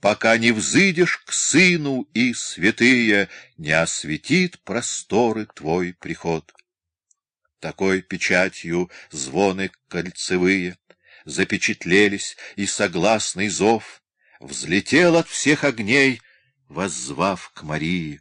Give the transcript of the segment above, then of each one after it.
пока не взыдешь к сыну и святые, не осветит просторы твой приход. Такой печатью звоны кольцевые запечатлелись, и согласный зов взлетел от всех огней, воззвав к Марии.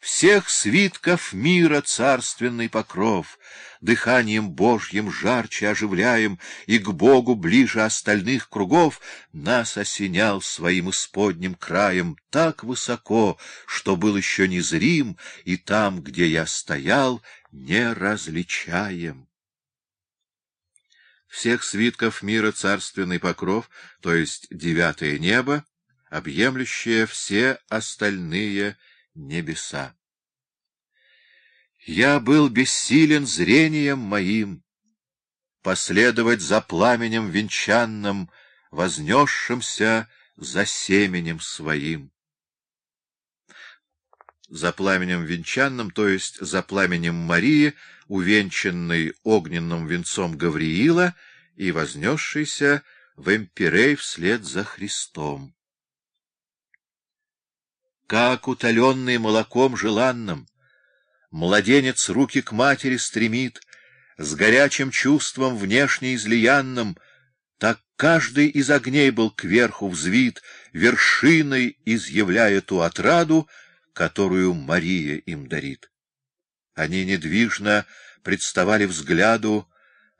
Всех свитков мира царственный покров, Дыханием Божьим жарче оживляем, И к Богу ближе остальных кругов Нас осенял своим исподним краем Так высоко, что был еще незрим, И там, где я стоял, не различаем. Всех свитков мира царственный покров, то есть девятое небо, объемлющее все остальные небеса. Я был бессилен зрением моим последовать за пламенем венчанным, вознесшимся за семенем своим. За пламенем венчанным, то есть за пламенем Марии, увенчанной огненным венцом Гавриила и вознесшейся в эмпирей вслед за Христом как утоленный молоком желанным. Младенец руки к матери стремит, с горячим чувством внешне излиянным, так каждый из огней был кверху взвит, вершиной изъявляя ту отраду, которую Мария им дарит. Они недвижно представали взгляду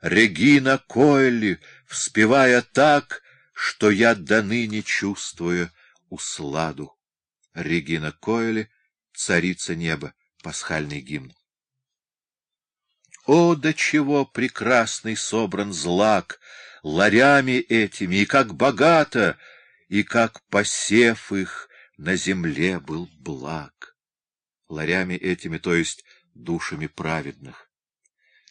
Регина Коэли, вспевая так, что я до ныне чувствую усладу. Регина Койли, «Царица неба», пасхальный гимн. О, до чего прекрасный собран злак, ларями этими, и как богато, и как посев их на земле был благ. Ларями этими, то есть душами праведных.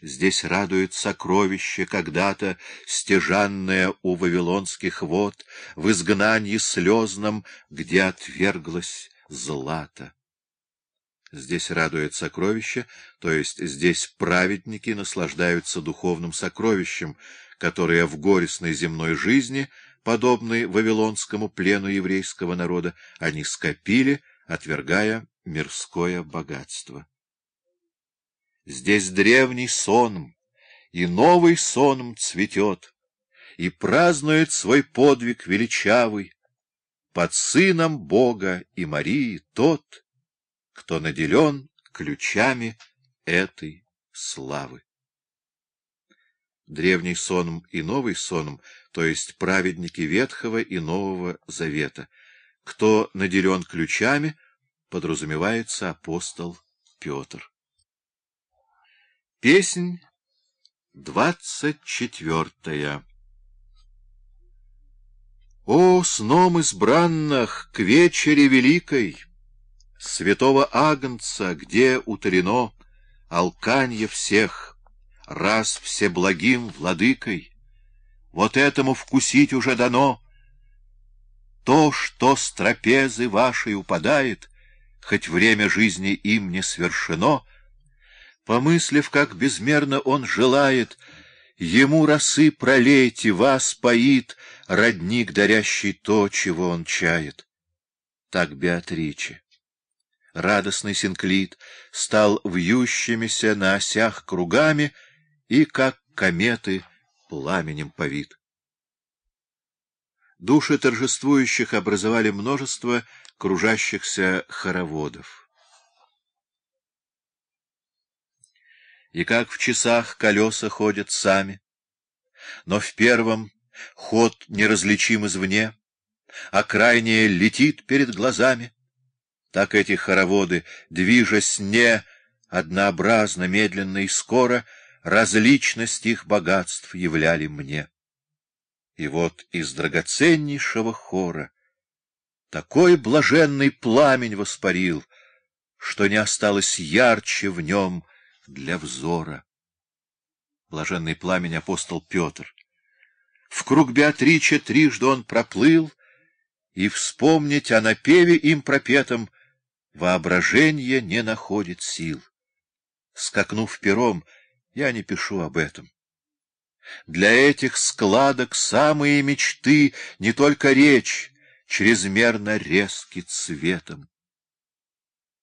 Здесь радует сокровище, когда-то стяжанное у вавилонских вод, в изгнании слезном, где отверглась злата. Здесь радует сокровище, то есть здесь праведники наслаждаются духовным сокровищем, которое в горестной земной жизни, подобной вавилонскому плену еврейского народа, они скопили, отвергая мирское богатство. Здесь древний сон, и новый сон цветет, и празднует свой подвиг величавый под сыном Бога и Марии тот, кто наделен ключами этой славы. Древний соном и новый соном, то есть праведники Ветхого и Нового Завета. Кто наделен ключами, подразумевается апостол Петр. Песнь двадцать четвертая О, сном избранных к вечере великой, Святого Агнца, где утолено Алканье всех, раз всеблагим владыкой, Вот этому вкусить уже дано. То, что с трапезы вашей упадает, Хоть время жизни им не свершено — Помыслив, как безмерно он желает, Ему росы пролейте, вас поит Родник, дарящий то, чего он чает. Так Беатриче. Радостный синклит стал вьющимися на осях кругами И, как кометы, пламенем повит. Души торжествующих образовали множество кружащихся хороводов. И как в часах колеса ходят сами. Но в первом ход неразличим извне, а крайнее летит перед глазами. Так эти хороводы, движась не однообразно, медленно и скоро, различность их богатств являли мне. И вот из драгоценнейшего хора такой блаженный пламень воспарил, что не осталось ярче в нем — для взора. Блаженный пламень апостол Петр. В круг Беатриче трижды он проплыл, и вспомнить о напеве им пропетом воображение не находит сил. Скакнув пером, я не пишу об этом. Для этих складок самые мечты не только речь, чрезмерно резки цветом.